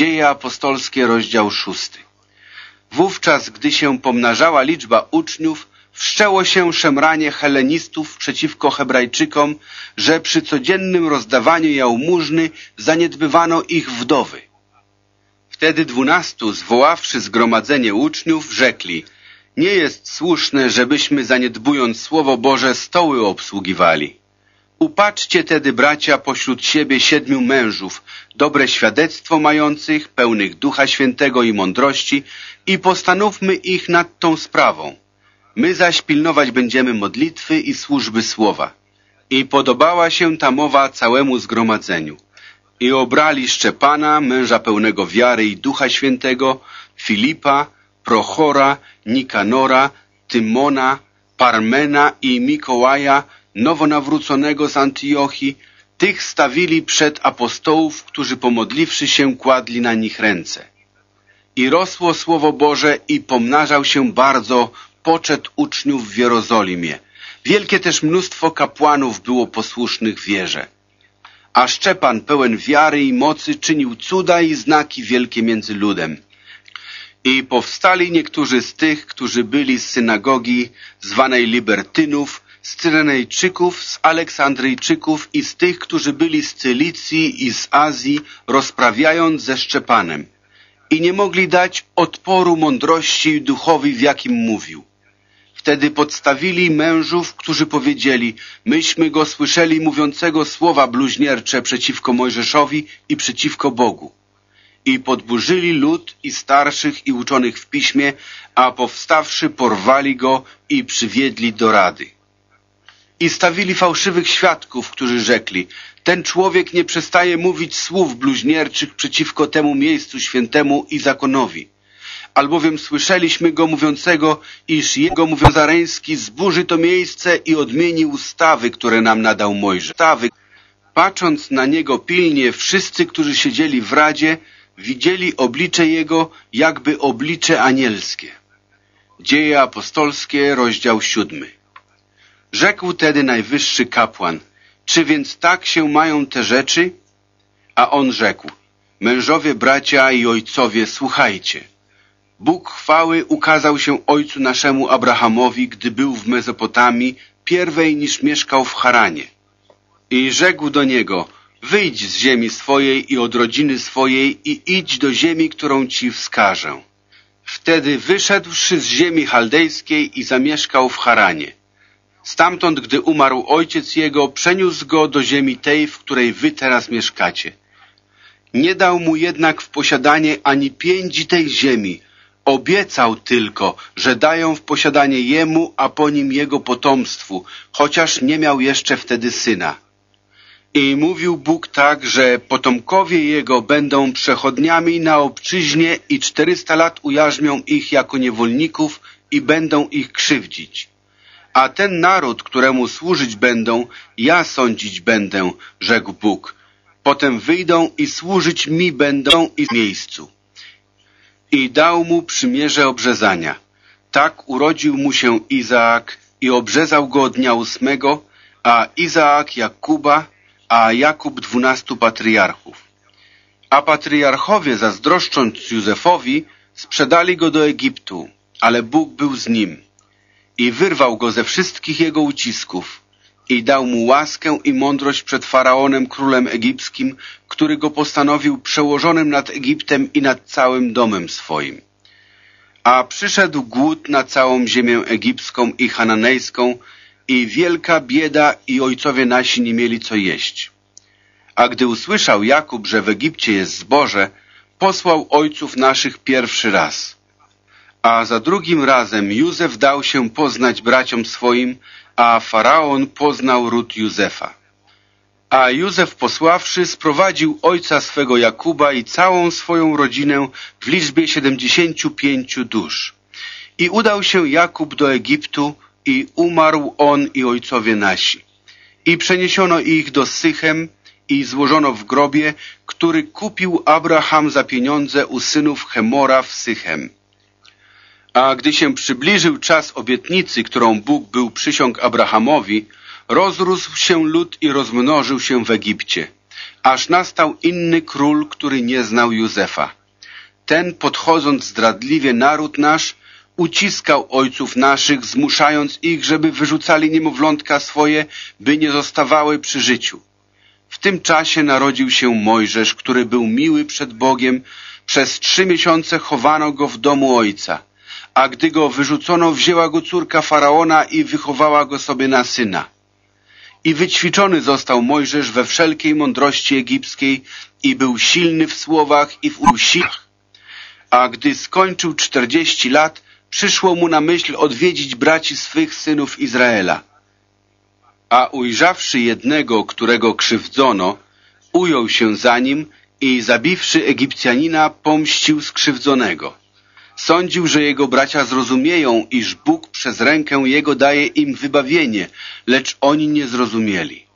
Dzieje apostolskie, rozdział szósty. Wówczas, gdy się pomnażała liczba uczniów, wszczęło się szemranie helenistów przeciwko hebrajczykom, że przy codziennym rozdawaniu jałmużny zaniedbywano ich wdowy. Wtedy dwunastu, zwoławszy zgromadzenie uczniów, rzekli Nie jest słuszne, żebyśmy zaniedbując Słowo Boże stoły obsługiwali. Upatrzcie tedy, bracia, pośród siebie siedmiu mężów, dobre świadectwo mających, pełnych Ducha Świętego i mądrości i postanówmy ich nad tą sprawą. My zaś pilnować będziemy modlitwy i służby słowa. I podobała się ta mowa całemu zgromadzeniu. I obrali Szczepana, męża pełnego wiary i Ducha Świętego, Filipa, Prochora, Nikanora, Tymona, Parmena i Mikołaja, nowonawróconego z Antiochii, tych stawili przed apostołów, którzy pomodliwszy się kładli na nich ręce. I rosło Słowo Boże i pomnażał się bardzo poczet uczniów w Jerozolimie. Wielkie też mnóstwo kapłanów było posłusznych wierze. A Szczepan pełen wiary i mocy czynił cuda i znaki wielkie między ludem. I powstali niektórzy z tych, którzy byli z synagogi zwanej Libertynów, z Cyrenejczyków, z Aleksandryjczyków i z tych, którzy byli z Cylicji i z Azji, rozprawiając ze Szczepanem. I nie mogli dać odporu mądrości i duchowi, w jakim mówił. Wtedy podstawili mężów, którzy powiedzieli, myśmy go słyszeli mówiącego słowa bluźniercze przeciwko Mojżeszowi i przeciwko Bogu. I podburzyli lud i starszych i uczonych w piśmie, a powstawszy porwali go i przywiedli do rady. I stawili fałszywych świadków, którzy rzekli, ten człowiek nie przestaje mówić słów bluźnierczych przeciwko temu miejscu świętemu i zakonowi. Albowiem słyszeliśmy go mówiącego, iż jego mówiązareński zburzy to miejsce i odmieni ustawy, które nam nadał Mojżesz. Ustawy. Patrząc na niego pilnie, wszyscy, którzy siedzieli w radzie, widzieli oblicze jego, jakby oblicze anielskie. Dzieje apostolskie, rozdział siódmy. Rzekł tedy najwyższy kapłan, czy więc tak się mają te rzeczy? A on rzekł, mężowie, bracia i ojcowie, słuchajcie. Bóg chwały ukazał się ojcu naszemu Abrahamowi, gdy był w Mezopotamii, pierwej niż mieszkał w Haranie. I rzekł do niego, wyjdź z ziemi swojej i od rodziny swojej i idź do ziemi, którą ci wskażę. Wtedy wyszedłszy z ziemi chaldejskiej i zamieszkał w Haranie. Stamtąd, gdy umarł ojciec jego, przeniósł go do ziemi tej, w której wy teraz mieszkacie. Nie dał mu jednak w posiadanie ani pięci tej ziemi. Obiecał tylko, że dają w posiadanie jemu, a po nim jego potomstwu, chociaż nie miał jeszcze wtedy syna. I mówił Bóg tak, że potomkowie jego będą przechodniami na obczyźnie i czterysta lat ujarzmią ich jako niewolników i będą ich krzywdzić. A ten naród, któremu służyć będą, ja sądzić będę, rzekł Bóg. Potem wyjdą i służyć mi będą i w miejscu. I dał mu przymierze obrzezania. Tak urodził mu się Izaak i obrzezał go dnia ósmego, a Izaak Jakuba, a Jakub dwunastu patriarchów. A patriarchowie, zazdroszcząc Józefowi, sprzedali go do Egiptu, ale Bóg był z nim i wyrwał go ze wszystkich jego ucisków i dał mu łaskę i mądrość przed Faraonem, królem egipskim, który go postanowił przełożonym nad Egiptem i nad całym domem swoim. A przyszedł głód na całą ziemię egipską i hananejską i wielka bieda i ojcowie nasi nie mieli co jeść. A gdy usłyszał Jakub, że w Egipcie jest zboże, posłał ojców naszych pierwszy raz – a za drugim razem Józef dał się poznać braciom swoim, a Faraon poznał ród Józefa. A Józef posławszy sprowadził ojca swego Jakuba i całą swoją rodzinę w liczbie siedemdziesięciu pięciu dusz. I udał się Jakub do Egiptu i umarł on i ojcowie nasi. I przeniesiono ich do Sychem i złożono w grobie, który kupił Abraham za pieniądze u synów Chemora w Sychem. A gdy się przybliżył czas obietnicy, którą Bóg był przysiąg Abrahamowi, rozrósł się lud i rozmnożył się w Egipcie. aż nastał inny król, który nie znał Józefa. Ten, podchodząc zdradliwie naród nasz, uciskał ojców naszych, zmuszając ich, żeby wyrzucali niemowlątka swoje, by nie zostawały przy życiu. W tym czasie narodził się Mojżesz, który był miły przed Bogiem. Przez trzy miesiące chowano go w domu ojca, a gdy go wyrzucono, wzięła go córka Faraona i wychowała go sobie na syna. I wyćwiczony został Mojżesz we wszelkiej mądrości egipskiej i był silny w słowach i w usilach. A gdy skończył czterdzieści lat, przyszło mu na myśl odwiedzić braci swych synów Izraela. A ujrzawszy jednego, którego krzywdzono, ujął się za nim i zabiwszy Egipcjanina, pomścił skrzywdzonego. Sądził, że jego bracia zrozumieją, iż Bóg przez rękę jego daje im wybawienie, lecz oni nie zrozumieli.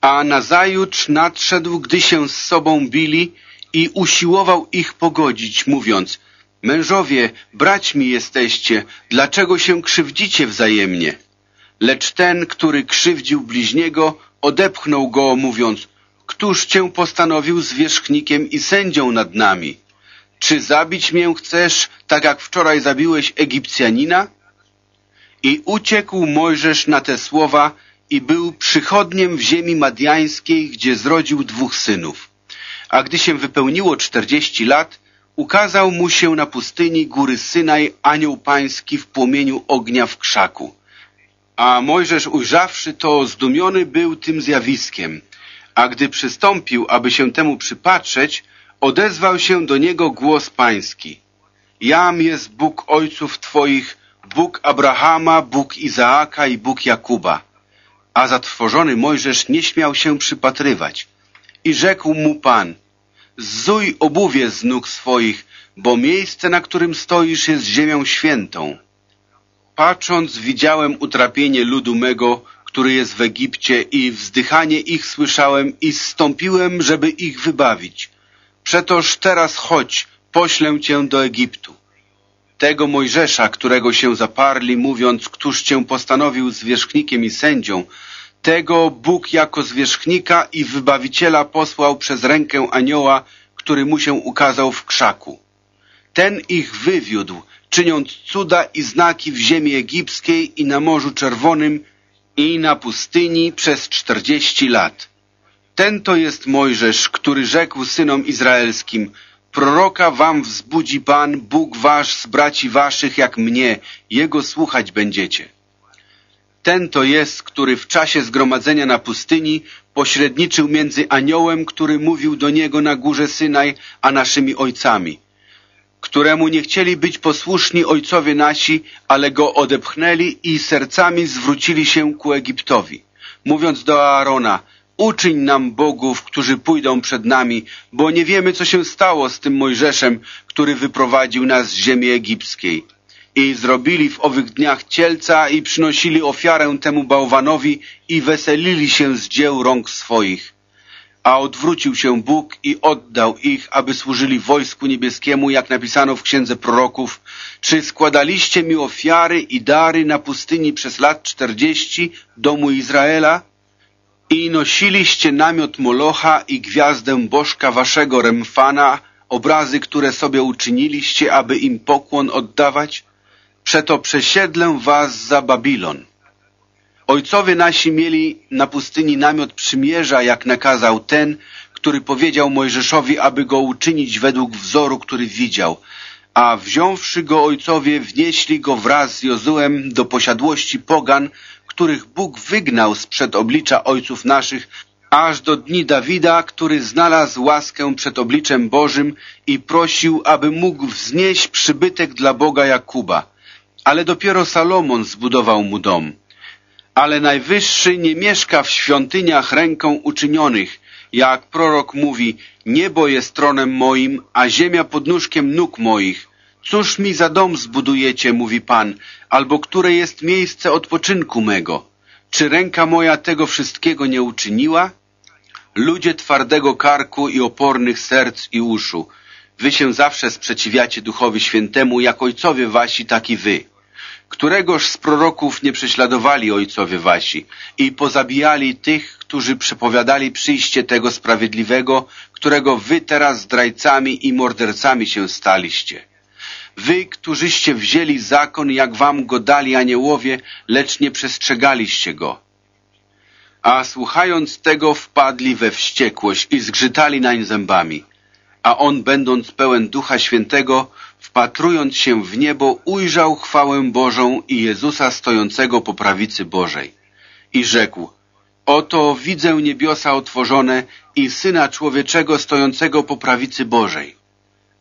A nazajutrz nadszedł, gdy się z sobą bili i usiłował ich pogodzić, mówiąc Mężowie, braćmi jesteście, dlaczego się krzywdzicie wzajemnie? Lecz ten, który krzywdził bliźniego, odepchnął go, mówiąc Któż cię postanowił zwierzchnikiem i sędzią nad nami? Czy zabić mię chcesz, tak jak wczoraj zabiłeś Egipcjanina? I uciekł Mojżesz na te słowa i był przychodniem w ziemi madiańskiej, gdzie zrodził dwóch synów. A gdy się wypełniło czterdzieści lat, ukazał mu się na pustyni góry Synaj anioł pański w płomieniu ognia w krzaku. A Mojżesz ujrzawszy to, zdumiony był tym zjawiskiem. A gdy przystąpił, aby się temu przypatrzeć, odezwał się do niego głos pański. Jam jest Bóg ojców twoich, Bóg Abrahama, Bóg Izaaka i Bóg Jakuba. A zatrwożony Mojżesz nie śmiał się przypatrywać. I rzekł mu Pan, zuj obuwie z nóg swoich, bo miejsce, na którym stoisz, jest ziemią świętą. Patrząc, widziałem utrapienie ludu mego, który jest w Egipcie i wzdychanie ich słyszałem i zstąpiłem, żeby ich wybawić. Przetoż teraz chodź, poślę cię do Egiptu. Tego Mojżesza, którego się zaparli, mówiąc, któż cię postanowił zwierzchnikiem i sędzią, tego Bóg jako zwierzchnika i wybawiciela posłał przez rękę anioła, który mu się ukazał w krzaku. Ten ich wywiódł, czyniąc cuda i znaki w ziemi egipskiej i na Morzu Czerwonym i na pustyni przez czterdzieści lat. Ten to jest Mojżesz, który rzekł synom izraelskim, proroka wam wzbudzi Pan, Bóg wasz z braci waszych jak mnie, Jego słuchać będziecie. Ten to jest, który w czasie zgromadzenia na pustyni pośredniczył między aniołem, który mówił do niego na górze Synaj, a naszymi ojcami, któremu nie chcieli być posłuszni ojcowie nasi, ale go odepchnęli i sercami zwrócili się ku Egiptowi, mówiąc do Aarona, uczyń nam bogów, którzy pójdą przed nami, bo nie wiemy, co się stało z tym Mojżeszem, który wyprowadził nas z ziemi egipskiej. I zrobili w owych dniach cielca i przynosili ofiarę temu bałwanowi i weselili się z dzieł rąk swoich. A odwrócił się Bóg i oddał ich, aby służyli wojsku niebieskiemu, jak napisano w księdze proroków. Czy składaliście mi ofiary i dary na pustyni przez lat czterdzieści domu Izraela? I nosiliście namiot Molocha i gwiazdę bożka waszego Remfana, obrazy, które sobie uczyniliście, aby im pokłon oddawać? Przeto przesiedlę was za Babilon. Ojcowie nasi mieli na pustyni namiot przymierza, jak nakazał ten, który powiedział Mojżeszowi, aby go uczynić według wzoru, który widział. A wziąwszy go ojcowie, wnieśli go wraz z Jozułem do posiadłości pogan, których Bóg wygnał sprzed oblicza ojców naszych, aż do dni Dawida, który znalazł łaskę przed obliczem Bożym i prosił, aby mógł wznieść przybytek dla Boga Jakuba. Ale dopiero Salomon zbudował mu dom. Ale Najwyższy nie mieszka w świątyniach ręką uczynionych, jak prorok mówi, niebo jest tronem moim, a ziemia podnóżkiem nóg moich. Cóż mi za dom zbudujecie, mówi Pan, albo które jest miejsce odpoczynku mego? Czy ręka moja tego wszystkiego nie uczyniła? Ludzie twardego karku i opornych serc i uszu, wy się zawsze sprzeciwiacie Duchowi Świętemu, jak ojcowie wasi, tak i wy. Któregoż z proroków nie prześladowali ojcowie wasi i pozabijali tych, którzy przepowiadali przyjście tego sprawiedliwego, którego wy teraz zdrajcami i mordercami się staliście. Wy, którzyście wzięli zakon, jak wam go dali aniołowie, lecz nie przestrzegaliście go. A słuchając tego wpadli we wściekłość i zgrzytali nań zębami. A on, będąc pełen Ducha Świętego, wpatrując się w niebo, ujrzał chwałę Bożą i Jezusa stojącego po prawicy Bożej. I rzekł, oto widzę niebiosa otworzone i Syna Człowieczego stojącego po prawicy Bożej.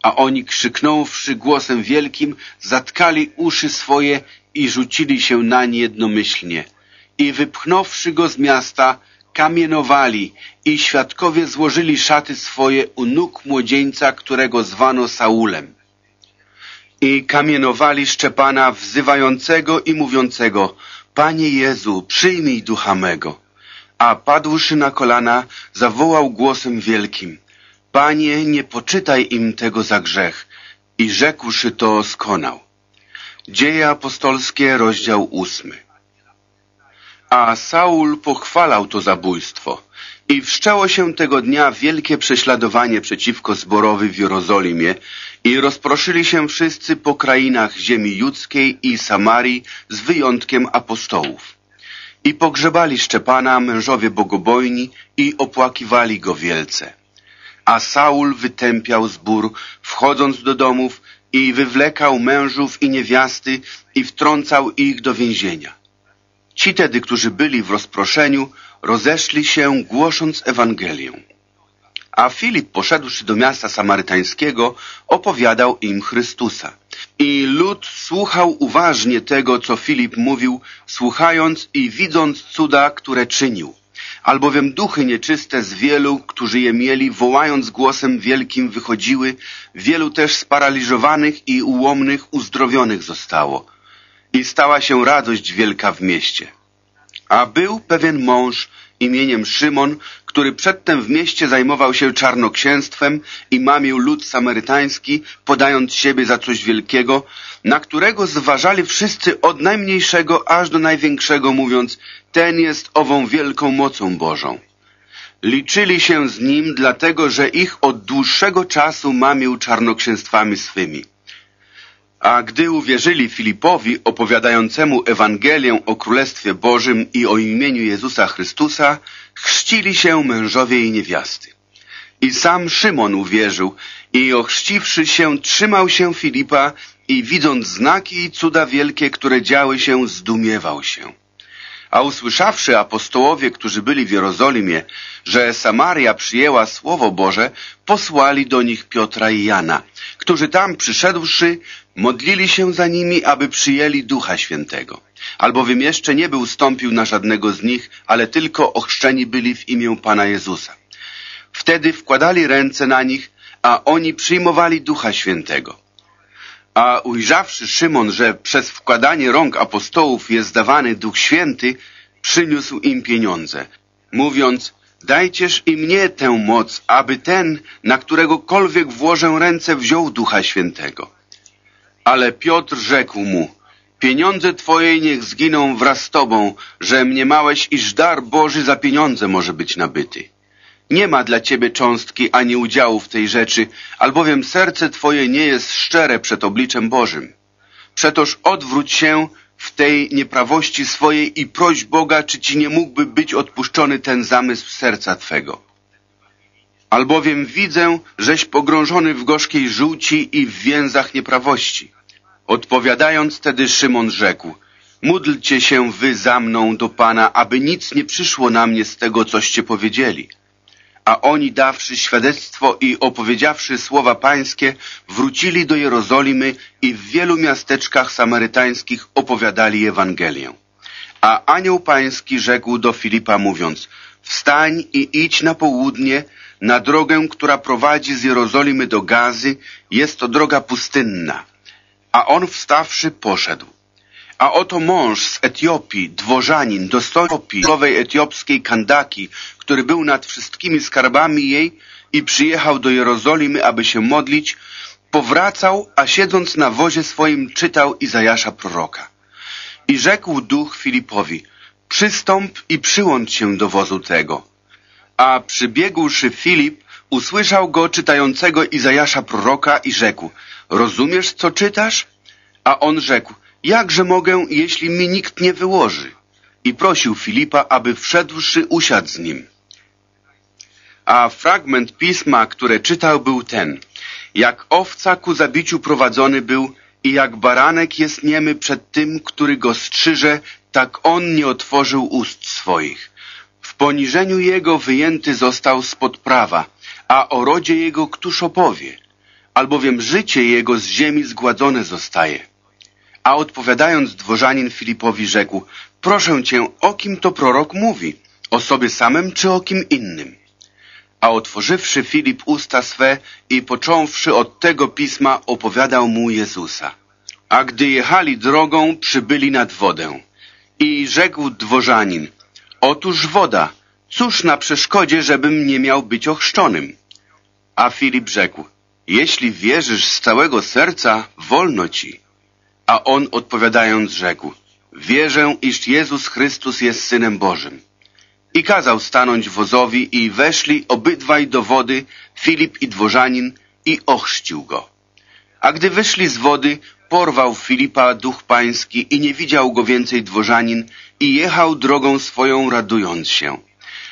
A oni krzyknąwszy głosem wielkim, zatkali uszy swoje i rzucili się nań jednomyślnie. I wypchnąwszy go z miasta, kamienowali i świadkowie złożyli szaty swoje u nóg młodzieńca, którego zwano Saulem. I kamienowali Szczepana wzywającego i mówiącego, Panie Jezu, przyjmij ducha mego. A padłszy na kolana, zawołał głosem wielkim, Panie, nie poczytaj im tego za grzech. I rzekłszy to, skonał. Dzieje apostolskie, rozdział ósmy. A Saul pochwalał to zabójstwo. I wszczęło się tego dnia wielkie prześladowanie przeciwko zborowi w Jerozolimie i rozproszyli się wszyscy po krainach ziemi judzkiej i Samarii z wyjątkiem apostołów. I pogrzebali Szczepana mężowie bogobojni i opłakiwali go wielce. A Saul wytępiał zbór, wchodząc do domów i wywlekał mężów i niewiasty i wtrącał ich do więzienia. Ci tedy, którzy byli w rozproszeniu, rozeszli się, głosząc Ewangelię. A Filip, poszedłszy do miasta samarytańskiego, opowiadał im Chrystusa. I lud słuchał uważnie tego, co Filip mówił, słuchając i widząc cuda, które czynił. Albowiem duchy nieczyste z wielu, którzy je mieli, wołając głosem wielkim wychodziły, wielu też sparaliżowanych i ułomnych uzdrowionych zostało. I stała się radość wielka w mieście. A był pewien mąż imieniem Szymon, który przedtem w mieście zajmował się czarnoksięstwem i mamił lud samarytański, podając siebie za coś wielkiego, na którego zważali wszyscy od najmniejszego aż do największego, mówiąc, ten jest ową wielką mocą Bożą. Liczyli się z nim, dlatego że ich od dłuższego czasu mamił czarnoksięstwami swymi. A gdy uwierzyli Filipowi opowiadającemu Ewangelię o Królestwie Bożym i o imieniu Jezusa Chrystusa, chrzcili się mężowie i niewiasty. I sam Szymon uwierzył i ochrzciwszy się trzymał się Filipa i widząc znaki i cuda wielkie, które działy się, zdumiewał się. A usłyszawszy apostołowie, którzy byli w Jerozolimie, że Samaria przyjęła Słowo Boże, posłali do nich Piotra i Jana, którzy tam przyszedłszy, modlili się za nimi, aby przyjęli Ducha Świętego. Albowiem jeszcze nie był stąpił na żadnego z nich, ale tylko ochrzczeni byli w imię Pana Jezusa. Wtedy wkładali ręce na nich, a oni przyjmowali Ducha Świętego. A ujrzawszy Szymon, że przez wkładanie rąk apostołów jest dawany Duch Święty, przyniósł im pieniądze, mówiąc, dajcież i mnie tę moc, aby ten, na któregokolwiek włożę ręce, wziął Ducha Świętego. Ale Piotr rzekł mu, pieniądze twoje niech zginą wraz z tobą, że mniemałeś, iż dar Boży za pieniądze może być nabyty. Nie ma dla ciebie cząstki ani udziału w tej rzeczy, albowiem serce twoje nie jest szczere przed obliczem Bożym. Przetoż odwróć się w tej nieprawości swojej i proś Boga, czy ci nie mógłby być odpuszczony ten zamysł serca twego. Albowiem widzę, żeś pogrążony w gorzkiej żółci i w więzach nieprawości. Odpowiadając tedy Szymon rzekł, módlcie się wy za mną do Pana, aby nic nie przyszło na mnie z tego, coście powiedzieli. A oni dawszy świadectwo i opowiedziawszy słowa pańskie, wrócili do Jerozolimy i w wielu miasteczkach samarytańskich opowiadali Ewangelię. A anioł pański rzekł do Filipa mówiąc, wstań i idź na południe, na drogę, która prowadzi z Jerozolimy do Gazy, jest to droga pustynna. A on wstawszy poszedł. A oto mąż z Etiopii, dworzanin, dostojny etiopskiej Kandaki, który był nad wszystkimi skarbami jej i przyjechał do Jerozolimy, aby się modlić, powracał, a siedząc na wozie swoim czytał Izajasza proroka. I rzekł duch Filipowi, przystąp i przyłącz się do wozu tego. A przybiegłszy Filip, usłyszał go czytającego Izajasza proroka i rzekł, rozumiesz, co czytasz? A on rzekł, jakże mogę, jeśli mi nikt nie wyłoży? I prosił Filipa, aby wszedłszy usiadł z nim. A fragment pisma, które czytał, był ten. Jak owca ku zabiciu prowadzony był i jak baranek jest niemy przed tym, który go strzyże, tak on nie otworzył ust swoich. W poniżeniu jego wyjęty został spod prawa, a o rodzie jego któż opowie? Albowiem życie jego z ziemi zgładzone zostaje. A odpowiadając dworzanin Filipowi rzekł, proszę cię, o kim to prorok mówi? O sobie samym czy o kim innym? A otworzywszy Filip usta swe i począwszy od tego pisma opowiadał mu Jezusa. A gdy jechali drogą, przybyli nad wodę. I rzekł dworzanin, otóż woda, cóż na przeszkodzie, żebym nie miał być ochrzczonym? A Filip rzekł, jeśli wierzysz z całego serca, wolno ci. A on odpowiadając rzekł, wierzę, iż Jezus Chrystus jest Synem Bożym. I kazał stanąć wozowi i weszli obydwaj do wody, Filip i dworzanin, i ochrzcił go. A gdy wyszli z wody, porwał Filipa duch pański i nie widział go więcej dworzanin i jechał drogą swoją radując się.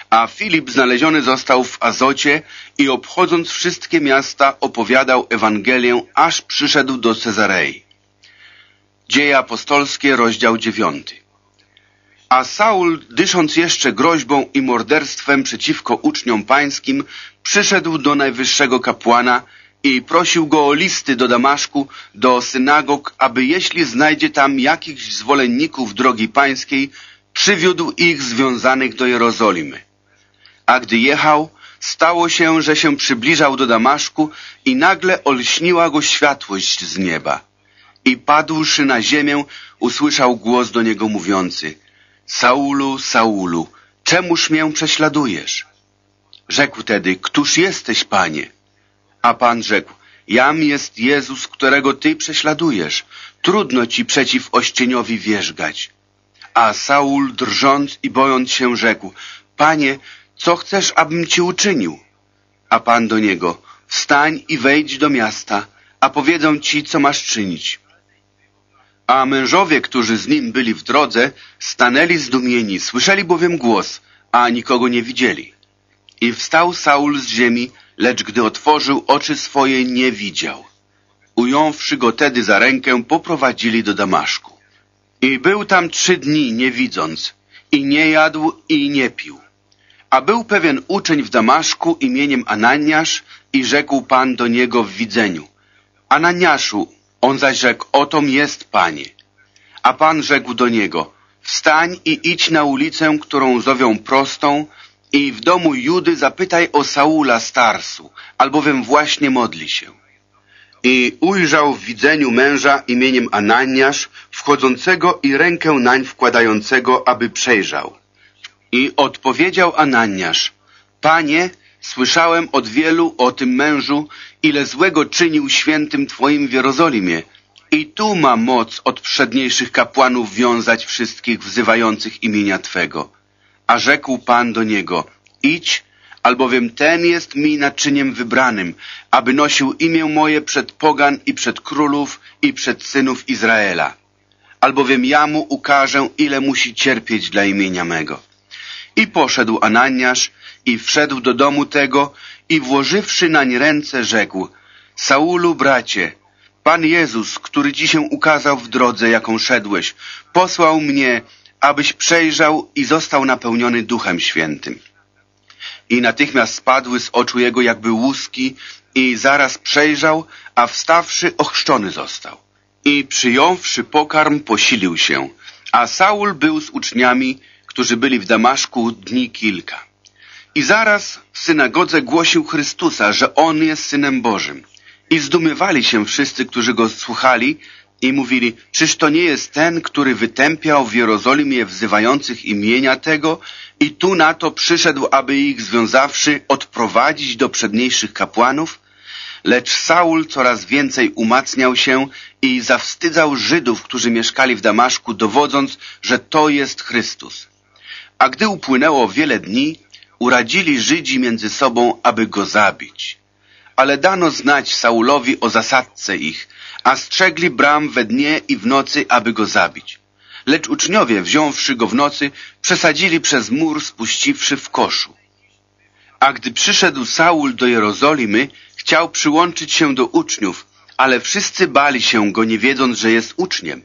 A Filip znaleziony został w Azocie i obchodząc wszystkie miasta opowiadał Ewangelię, aż przyszedł do Cezarei. Dzieje apostolskie, rozdział dziewiąty. A Saul, dysząc jeszcze groźbą i morderstwem przeciwko uczniom pańskim, przyszedł do najwyższego kapłana i prosił go o listy do Damaszku, do synagog, aby jeśli znajdzie tam jakichś zwolenników drogi pańskiej, przywiódł ich związanych do Jerozolimy. A gdy jechał, stało się, że się przybliżał do Damaszku i nagle olśniła go światłość z nieba. I padłszy na ziemię, usłyszał głos do niego mówiący Saulu, Saulu, czemuż mię prześladujesz? Rzekł tedy, któż jesteś, panie? A pan rzekł, jam jest Jezus, którego ty prześladujesz. Trudno ci przeciw ościeniowi wierzgać. A Saul, drżąc i bojąc się, rzekł, panie, co chcesz, abym ci uczynił? A pan do niego, wstań i wejdź do miasta, a powiedzą ci, co masz czynić. A mężowie, którzy z nim byli w drodze, stanęli zdumieni, słyszeli bowiem głos, a nikogo nie widzieli. I wstał Saul z ziemi, lecz gdy otworzył oczy swoje, nie widział. Ująwszy go tedy za rękę, poprowadzili do Damaszku. I był tam trzy dni, nie widząc, i nie jadł, i nie pił. A był pewien uczeń w Damaszku imieniem Ananiasz i rzekł Pan do niego w widzeniu. Ananiaszu, on zaś rzekł, otom jest Panie. A Pan rzekł do niego, wstań i idź na ulicę, którą zowią prostą i w domu Judy zapytaj o Saula Starsu, albowiem właśnie modli się. I ujrzał w widzeniu męża imieniem Ananiasz, wchodzącego i rękę nań wkładającego, aby przejrzał. I odpowiedział Ananiasz, Panie, słyszałem od wielu o tym mężu, ile złego czynił świętym Twoim w Jerozolimie. I tu ma moc od przedniejszych kapłanów wiązać wszystkich wzywających imienia Twego. A rzekł Pan do niego, idź, albowiem ten jest mi naczyniem wybranym, aby nosił imię moje przed pogan i przed królów i przed synów Izraela. Albowiem ja mu ukażę, ile musi cierpieć dla imienia mego. I poszedł Ananiasz i wszedł do domu tego i włożywszy nań ręce rzekł, Saulu, bracie, Pan Jezus, który ci się ukazał w drodze, jaką szedłeś, posłał mnie, abyś przejrzał i został napełniony Duchem Świętym. I natychmiast spadły z oczu jego jakby łuski i zaraz przejrzał, a wstawszy ochrzczony został. I przyjąwszy pokarm posilił się, a Saul był z uczniami, którzy byli w Damaszku dni kilka. I zaraz w synagodze głosił Chrystusa, że On jest Synem Bożym. I zdumywali się wszyscy, którzy Go słuchali i mówili, czyż to nie jest ten, który wytępiał w Jerozolimie wzywających imienia tego i tu na to przyszedł, aby ich związawszy odprowadzić do przedniejszych kapłanów? Lecz Saul coraz więcej umacniał się i zawstydzał Żydów, którzy mieszkali w Damaszku, dowodząc, że to jest Chrystus. A gdy upłynęło wiele dni, uradzili Żydzi między sobą, aby go zabić. Ale dano znać Saulowi o zasadce ich, a strzegli bram we dnie i w nocy, aby go zabić. Lecz uczniowie, wziąwszy go w nocy, przesadzili przez mur, spuściwszy w koszu. A gdy przyszedł Saul do Jerozolimy, chciał przyłączyć się do uczniów, ale wszyscy bali się go, nie wiedząc, że jest uczniem.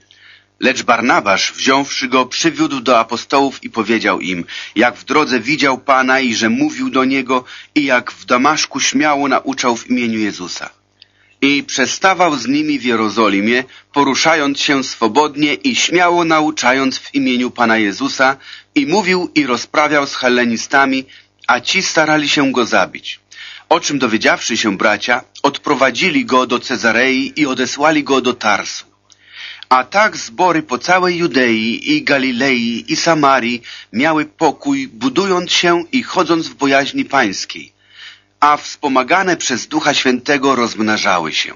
Lecz Barnabasz, wziąwszy go, przywiódł do apostołów i powiedział im, jak w drodze widział Pana i że mówił do Niego i jak w Damaszku śmiało nauczał w imieniu Jezusa. I przestawał z nimi w Jerozolimie, poruszając się swobodnie i śmiało nauczając w imieniu Pana Jezusa i mówił i rozprawiał z hellenistami, a ci starali się go zabić. O czym dowiedziawszy się bracia, odprowadzili go do Cezarei i odesłali go do Tarsu. A tak zbory po całej Judei i Galilei i Samarii miały pokój, budując się i chodząc w bojaźni pańskiej, a wspomagane przez Ducha Świętego rozmnażały się.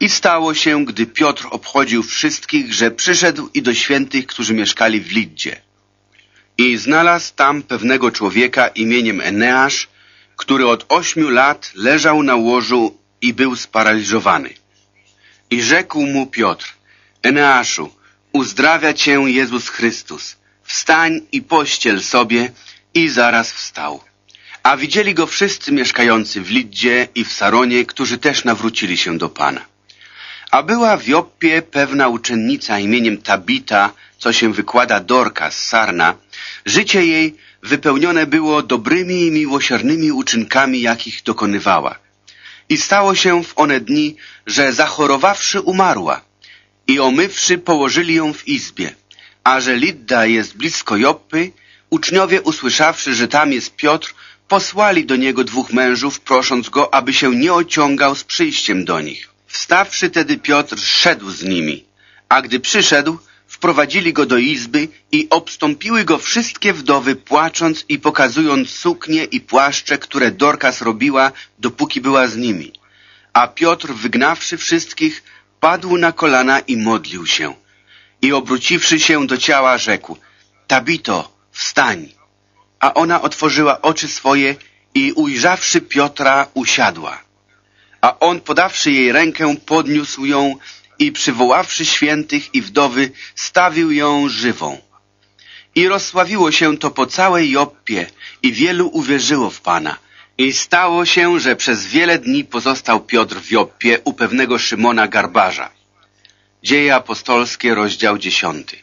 I stało się, gdy Piotr obchodził wszystkich, że przyszedł i do świętych, którzy mieszkali w Liddzie. I znalazł tam pewnego człowieka imieniem Eneasz, który od ośmiu lat leżał na łożu i był sparaliżowany. I rzekł mu Piotr, Eneaszu, uzdrawia cię Jezus Chrystus. Wstań i pościel sobie i zaraz wstał. A widzieli go wszyscy mieszkający w Liddzie i w Saronie, którzy też nawrócili się do Pana. A była w Joppie pewna uczennica imieniem Tabita, co się wykłada Dorka z Sarna. Życie jej wypełnione było dobrymi i miłosiernymi uczynkami, jakich dokonywała. I stało się w one dni, że zachorowawszy umarła i omywszy położyli ją w izbie. A że Lidda jest blisko Joppy, uczniowie usłyszawszy, że tam jest Piotr, posłali do niego dwóch mężów, prosząc go, aby się nie ociągał z przyjściem do nich. Wstawszy tedy Piotr szedł z nimi, a gdy przyszedł, wprowadzili go do izby i obstąpiły go wszystkie wdowy, płacząc i pokazując suknie i płaszcze, które Dorkas robiła, dopóki była z nimi. A Piotr, wygnawszy wszystkich, padł na kolana i modlił się. I obróciwszy się do ciała, rzekł, Tabito, wstań. A ona otworzyła oczy swoje i ujrzawszy Piotra, usiadła. A on, podawszy jej rękę, podniósł ją i przywoławszy świętych i wdowy, stawił ją żywą. I rozsławiło się to po całej Joppie i wielu uwierzyło w Pana. I stało się, że przez wiele dni pozostał Piotr w Joppie u pewnego Szymona Garbarza. Dzieje apostolskie, rozdział dziesiąty.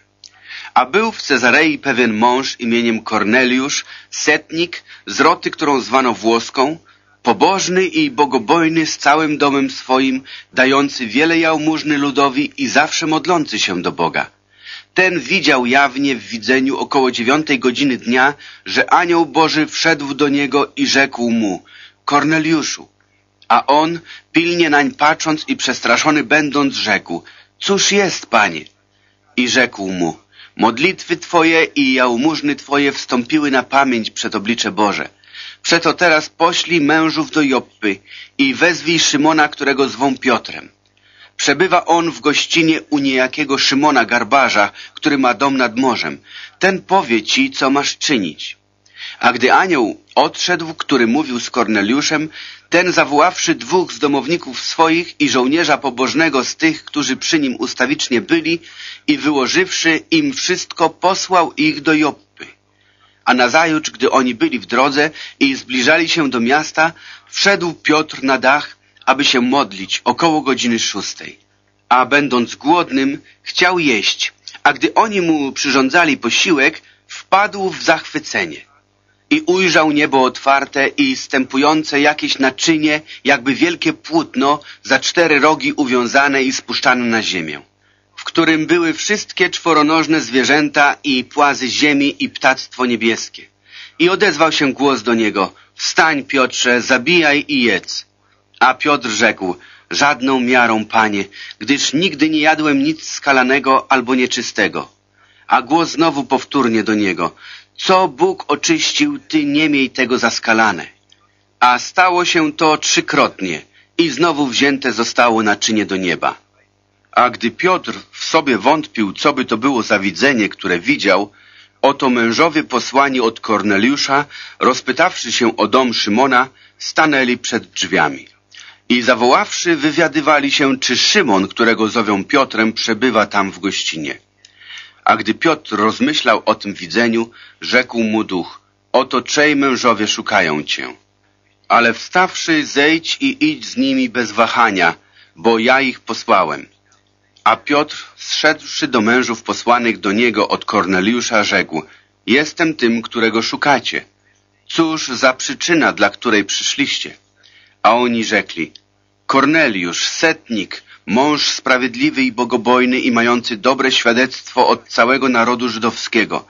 A był w Cezarei pewien mąż imieniem Korneliusz, setnik, z roty, którą zwano włoską, pobożny i bogobojny z całym domem swoim, dający wiele jałmużny ludowi i zawsze modlący się do Boga. Ten widział jawnie w widzeniu około dziewiątej godziny dnia, że anioł Boży wszedł do niego i rzekł mu, Korneliuszu. A on, pilnie nań patrząc i przestraszony będąc, rzekł, cóż jest, panie? I rzekł mu, modlitwy twoje i jałmużny twoje wstąpiły na pamięć przed oblicze Boże. Przeto teraz poślij mężów do Joppy i wezwij Szymona, którego zwą Piotrem. Przebywa on w gościnie u niejakiego Szymona Garbarza, który ma dom nad morzem. Ten powie ci, co masz czynić. A gdy anioł odszedł, który mówił z Korneliuszem, ten zawoławszy dwóch z domowników swoich i żołnierza pobożnego z tych, którzy przy nim ustawicznie byli i wyłożywszy im wszystko, posłał ich do Joppy. A nazajutrz, gdy oni byli w drodze i zbliżali się do miasta, wszedł Piotr na dach aby się modlić około godziny szóstej. A będąc głodnym, chciał jeść, a gdy oni mu przyrządzali posiłek, wpadł w zachwycenie. I ujrzał niebo otwarte i stępujące jakieś naczynie, jakby wielkie płótno, za cztery rogi uwiązane i spuszczane na ziemię, w którym były wszystkie czworonożne zwierzęta i płazy ziemi i ptactwo niebieskie. I odezwał się głos do niego, wstań Piotrze, zabijaj i jedz. A Piotr rzekł, żadną miarą, panie, gdyż nigdy nie jadłem nic skalanego albo nieczystego. A głos znowu powtórnie do niego, co Bóg oczyścił, ty nie miej tego zaskalane. A stało się to trzykrotnie i znowu wzięte zostało naczynie do nieba. A gdy Piotr w sobie wątpił, co by to było za widzenie, które widział, Oto mężowie posłani od Korneliusza, rozpytawszy się o dom Szymona, stanęli przed drzwiami. I zawoławszy, wywiadywali się, czy Szymon, którego zowią Piotrem, przebywa tam w gościnie. A gdy Piotr rozmyślał o tym widzeniu, rzekł mu duch, oto trzej mężowie szukają cię. Ale wstawszy, zejdź i idź z nimi bez wahania, bo ja ich posłałem. A Piotr, zszedłszy do mężów posłanych do niego od Korneliusza, rzekł, jestem tym, którego szukacie. Cóż za przyczyna, dla której przyszliście? A oni rzekli, Korneliusz, setnik, mąż sprawiedliwy i bogobojny i mający dobre świadectwo od całego narodu żydowskiego.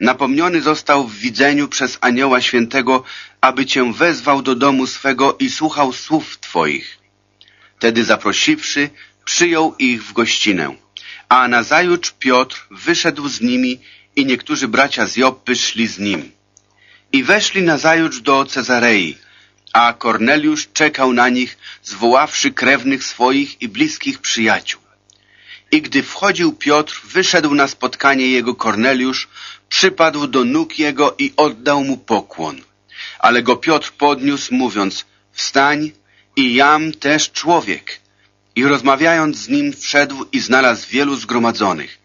Napomniony został w widzeniu przez anioła świętego, aby cię wezwał do domu swego i słuchał słów twoich. Tedy zaprosiwszy, przyjął ich w gościnę. A nazajutrz Piotr wyszedł z nimi i niektórzy bracia z Joppy szli z nim. I weszli nazajutrz do Cezarei, a Korneliusz czekał na nich, zwoławszy krewnych swoich i bliskich przyjaciół. I gdy wchodził Piotr, wyszedł na spotkanie jego Korneliusz, przypadł do nóg jego i oddał mu pokłon. Ale go Piotr podniósł, mówiąc, wstań i jam też człowiek. I rozmawiając z nim wszedł i znalazł wielu zgromadzonych.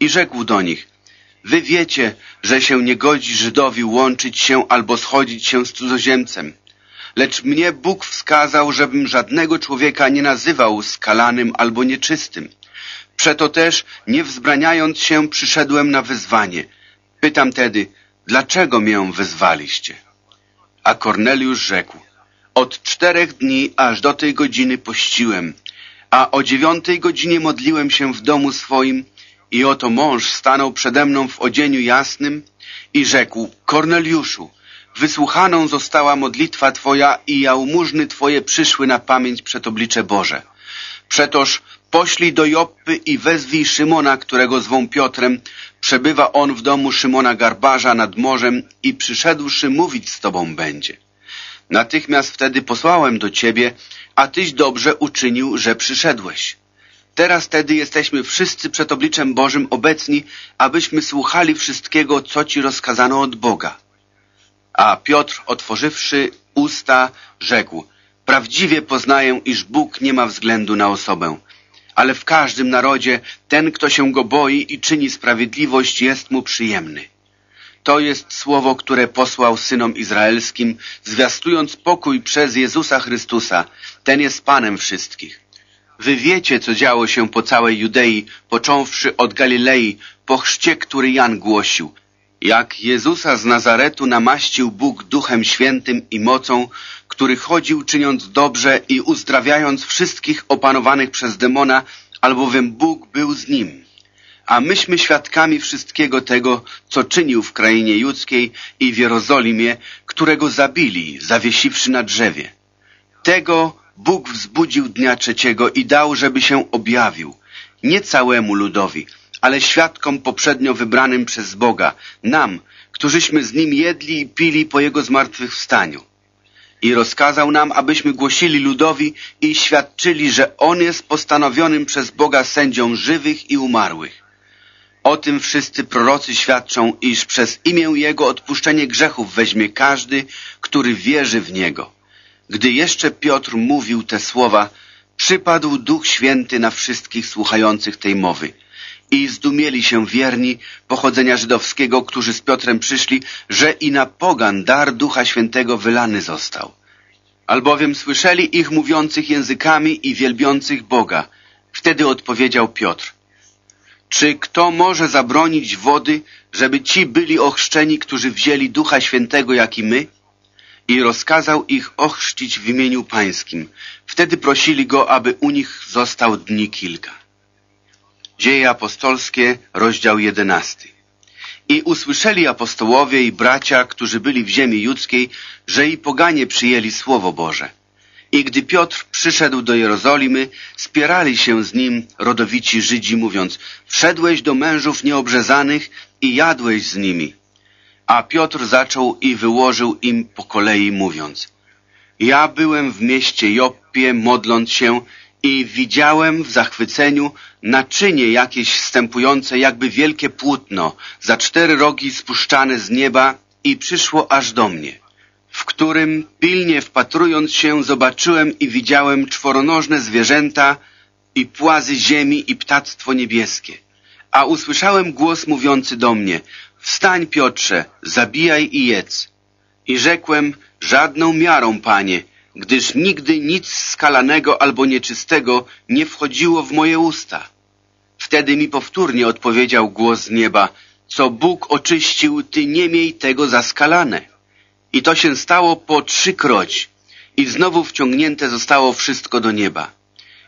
I rzekł do nich, wy wiecie, że się nie godzi Żydowi łączyć się albo schodzić się z cudzoziemcem. Lecz mnie Bóg wskazał, żebym żadnego człowieka nie nazywał skalanym albo nieczystym. Przeto też, nie wzbraniając się, przyszedłem na wyzwanie. Pytam tedy, dlaczego mię wyzwaliście? A Korneliusz rzekł, od czterech dni aż do tej godziny pościłem, a o dziewiątej godzinie modliłem się w domu swoim i oto mąż stanął przede mną w odzieniu jasnym i rzekł, Korneliuszu, wysłuchaną została modlitwa Twoja i jałmużny Twoje przyszły na pamięć przed oblicze Boże. Przetoż poślij do Joppy i wezwij Szymona, którego zwą Piotrem. Przebywa on w domu Szymona Garbarza nad morzem i przyszedłszy mówić z Tobą będzie. Natychmiast wtedy posłałem do Ciebie, a Tyś dobrze uczynił, że przyszedłeś. Teraz tedy jesteśmy wszyscy przed obliczem Bożym obecni, abyśmy słuchali wszystkiego, co Ci rozkazano od Boga. A Piotr, otworzywszy usta, rzekł, prawdziwie poznaję, iż Bóg nie ma względu na osobę, ale w każdym narodzie ten, kto się go boi i czyni sprawiedliwość, jest mu przyjemny. To jest słowo, które posłał synom izraelskim, zwiastując pokój przez Jezusa Chrystusa. Ten jest Panem wszystkich. Wy wiecie, co działo się po całej Judei, począwszy od Galilei, po chrzcie, który Jan głosił. Jak Jezusa z Nazaretu namaścił Bóg Duchem Świętym i mocą, który chodził czyniąc dobrze i uzdrawiając wszystkich opanowanych przez demona, albowiem Bóg był z nim a myśmy świadkami wszystkiego tego, co czynił w krainie judzkiej i w Jerozolimie, którego zabili, zawiesiwszy na drzewie. Tego Bóg wzbudził dnia trzeciego i dał, żeby się objawił, nie całemu ludowi, ale świadkom poprzednio wybranym przez Boga, nam, którzyśmy z Nim jedli i pili po Jego zmartwychwstaniu. I rozkazał nam, abyśmy głosili ludowi i świadczyli, że On jest postanowionym przez Boga sędzią żywych i umarłych. O tym wszyscy prorocy świadczą, iż przez imię Jego odpuszczenie grzechów weźmie każdy, który wierzy w Niego. Gdy jeszcze Piotr mówił te słowa, przypadł Duch Święty na wszystkich słuchających tej mowy. I zdumieli się wierni pochodzenia żydowskiego, którzy z Piotrem przyszli, że i na pogan dar Ducha Świętego wylany został. Albowiem słyszeli ich mówiących językami i wielbiących Boga. Wtedy odpowiedział Piotr, czy kto może zabronić wody, żeby ci byli ochrzczeni, którzy wzięli Ducha Świętego, jak i my? I rozkazał ich ochrzcić w imieniu Pańskim. Wtedy prosili go, aby u nich został dni kilka. Dzieje apostolskie, rozdział jedenasty. I usłyszeli apostołowie i bracia, którzy byli w ziemi judzkiej, że i poganie przyjęli Słowo Boże. I gdy Piotr przyszedł do Jerozolimy, spierali się z nim rodowici Żydzi, mówiąc, wszedłeś do mężów nieobrzezanych i jadłeś z nimi. A Piotr zaczął i wyłożył im po kolei, mówiąc, ja byłem w mieście Joppie, modląc się i widziałem w zachwyceniu naczynie jakieś wstępujące jakby wielkie płótno, za cztery rogi spuszczane z nieba i przyszło aż do mnie, w którym pilnie wpatrując się zobaczyłem i widziałem czworonożne zwierzęta i płazy ziemi i ptactwo niebieskie. A usłyszałem głos mówiący do mnie, wstań Piotrze, zabijaj i jedz. I rzekłem, żadną miarą, panie, gdyż nigdy nic skalanego albo nieczystego nie wchodziło w moje usta. Wtedy mi powtórnie odpowiedział głos z nieba, co Bóg oczyścił, ty nie miej tego za skalane. I to się stało po trzykroć i znowu wciągnięte zostało wszystko do nieba.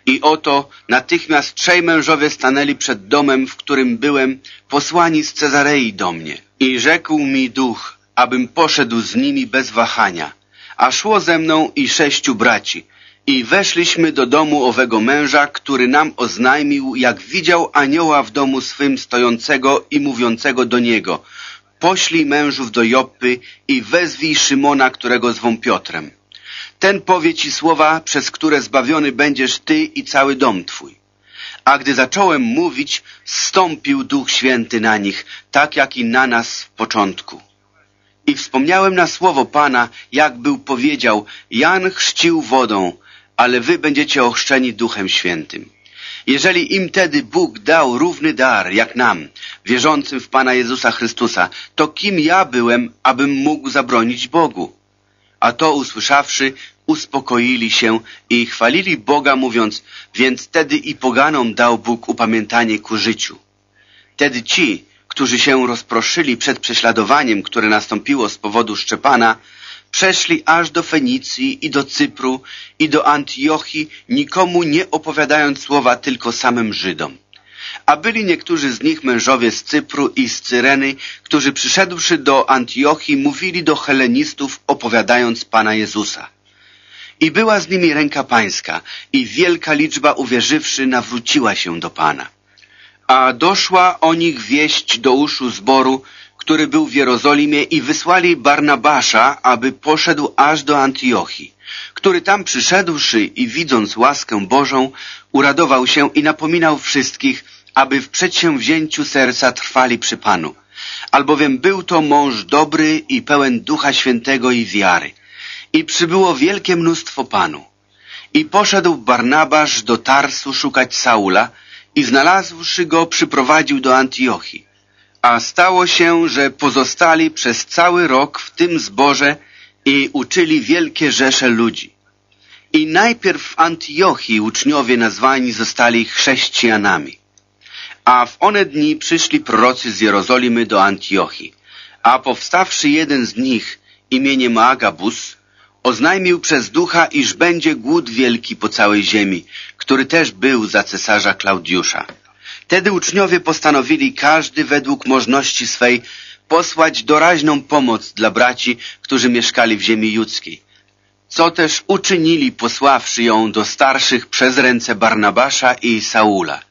I oto natychmiast trzej mężowie stanęli przed domem, w którym byłem, posłani z Cezarei do mnie. I rzekł mi duch, abym poszedł z nimi bez wahania. A szło ze mną i sześciu braci. I weszliśmy do domu owego męża, który nam oznajmił, jak widział anioła w domu swym stojącego i mówiącego do niego. Poślij mężów do Joppy i wezwij Szymona, którego zwą Piotrem. Ten powie ci słowa, przez które zbawiony będziesz ty i cały dom twój. A gdy zacząłem mówić, stąpił Duch Święty na nich, tak jak i na nas w początku. I wspomniałem na słowo Pana, jak był powiedział, Jan chrzcił wodą, ale wy będziecie ochrzczeni Duchem Świętym. Jeżeli im tedy Bóg dał równy dar, jak nam, wierzącym w Pana Jezusa Chrystusa, to kim ja byłem, abym mógł zabronić Bogu? A to usłyszawszy, uspokoili się i chwalili Boga, mówiąc, więc wtedy i poganom dał Bóg upamiętanie ku życiu. Wtedy ci, którzy się rozproszyli przed prześladowaniem, które nastąpiło z powodu Szczepana, przeszli aż do Fenicji i do Cypru i do Antiochii, nikomu nie opowiadając słowa tylko samym Żydom. A byli niektórzy z nich mężowie z Cypru i z Cyreny, którzy przyszedłszy do Antiochii mówili do helenistów opowiadając Pana Jezusa. I była z nimi ręka pańska i wielka liczba uwierzywszy nawróciła się do Pana. A doszła o nich wieść do uszu zboru, który był w Jerozolimie i wysłali Barnabasza, aby poszedł aż do Antiochii, który tam przyszedłszy i widząc łaskę Bożą, uradował się i napominał wszystkich, aby w przedsięwzięciu serca trwali przy Panu. Albowiem był to mąż dobry i pełen Ducha Świętego i wiary. I przybyło wielkie mnóstwo Panu. I poszedł Barnabasz do Tarsu szukać Saula i znalazłszy go przyprowadził do Antiochii. A stało się, że pozostali przez cały rok w tym zborze i uczyli wielkie rzesze ludzi. I najpierw w Antiochii uczniowie nazwani zostali chrześcijanami. A w one dni przyszli prorocy z Jerozolimy do Antiochii. A powstawszy jeden z nich imieniem Agabus, oznajmił przez ducha, iż będzie głód wielki po całej ziemi, który też był za cesarza Klaudiusza. Wtedy uczniowie postanowili każdy według możności swej posłać doraźną pomoc dla braci, którzy mieszkali w ziemi judzkiej. Co też uczynili posławszy ją do starszych przez ręce Barnabasza i Saula.